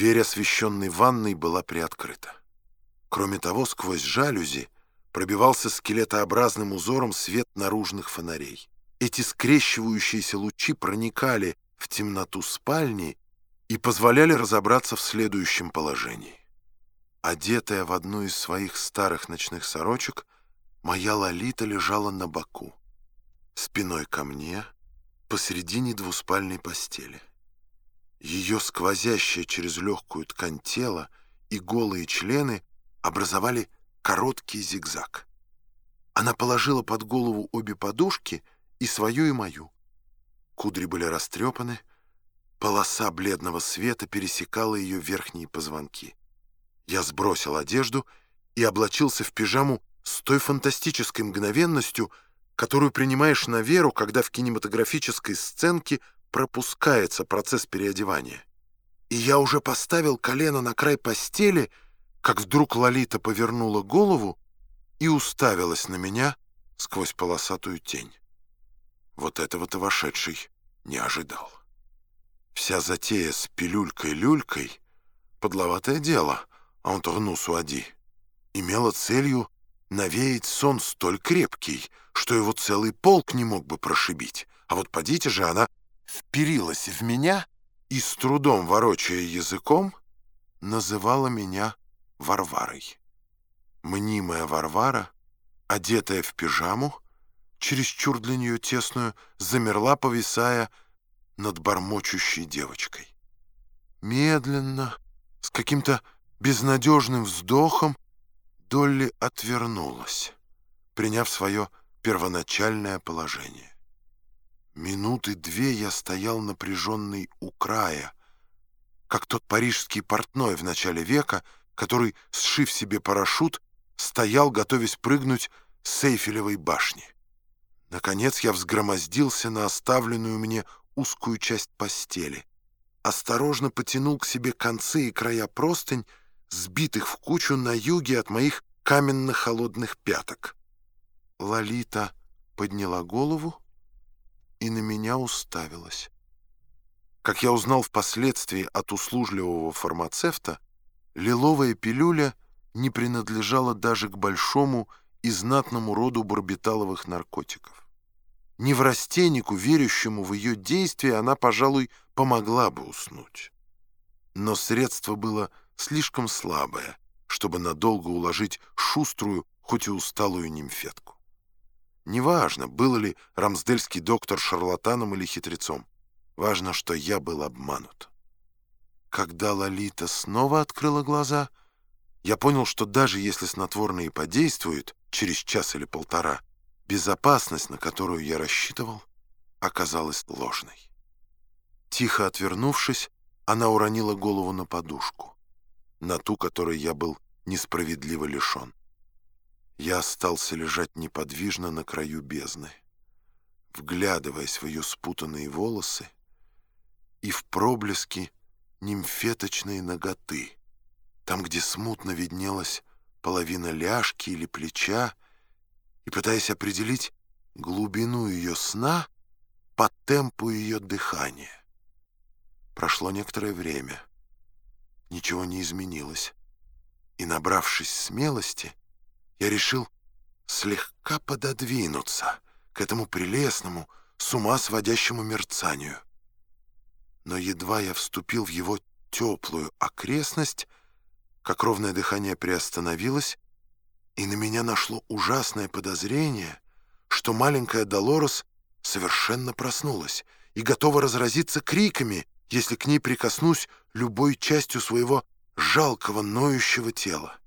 Дверь освещенной ванной была приоткрыта. Кроме того, сквозь жалюзи пробивался скелетообразным узором свет наружных фонарей. Эти скрещивающиеся лучи проникали в темноту спальни и позволяли разобраться в следующем положении. Одетая в одну из своих старых ночных сорочек, моя Лолита лежала на боку, спиной ко мне, посредине двуспальной постели. Ее сквозящее через легкую ткань тело и голые члены образовали короткий зигзаг. Она положила под голову обе подушки, и свою, и мою. Кудри были растрепаны, полоса бледного света пересекала ее верхние позвонки. Я сбросил одежду и облачился в пижаму с той фантастической мгновенностью, которую принимаешь на веру, когда в кинематографической сценке пропускается процесс переодевания. И я уже поставил колено на край постели, как вдруг Лолита повернула голову и уставилась на меня сквозь полосатую тень. Вот этого-то вошедший не ожидал. Вся затея с пилюлькой-люлькой — подловатое дело, а он турну суади, имела целью навеять сон столь крепкий, что его целый полк не мог бы прошибить. А вот подите же, она вперилась в меня и, с трудом ворочая языком, называла меня Варварой. Мнимая Варвара, одетая в пижаму, чересчур для нее тесную, замерла, повисая над бормочущей девочкой. Медленно, с каким-то безнадежным вздохом, Долли отвернулась, приняв свое первоначальное положение. Минуты две я стоял напряженный у края, как тот парижский портной в начале века, который, сшив себе парашют, стоял, готовясь прыгнуть с Эйфелевой башни. Наконец я взгромоздился на оставленную мне узкую часть постели, осторожно потянул к себе концы и края простынь, сбитых в кучу на юге от моих каменно-холодных пяток. Лолита подняла голову, и на меня уставилась. Как я узнал впоследствии от услужливого фармацевта, лиловая пилюля не принадлежала даже к большому и знатному роду барбиталовых наркотиков. Неврастеннику, верящему в ее действие, она, пожалуй, помогла бы уснуть. Но средство было слишком слабое, чтобы надолго уложить шуструю, хоть и усталую нимфетку. Неважно, был ли рамсдельский доктор шарлатаном или хитрецом. Важно, что я был обманут. Когда Лолита снова открыла глаза, я понял, что даже если снотворное подействует через час или полтора, безопасность, на которую я рассчитывал, оказалась ложной. Тихо отвернувшись, она уронила голову на подушку, на ту, которой я был несправедливо лишен. Я остался лежать неподвижно на краю бездны, вглядываясь в ее спутанные волосы и в проблески нимфеточной ноготы, там, где смутно виднелась половина ляжки или плеча, и пытаясь определить глубину ее сна по темпу ее дыхания. Прошло некоторое время. Ничего не изменилось. И, набравшись смелости, я решил слегка пододвинуться к этому прелестному, с ума сводящему мерцанию. Но едва я вступил в его теплую окрестность, как ровное дыхание приостановилось, и на меня нашло ужасное подозрение, что маленькая Долорес совершенно проснулась и готова разразиться криками, если к ней прикоснусь любой частью своего жалкого, ноющего тела.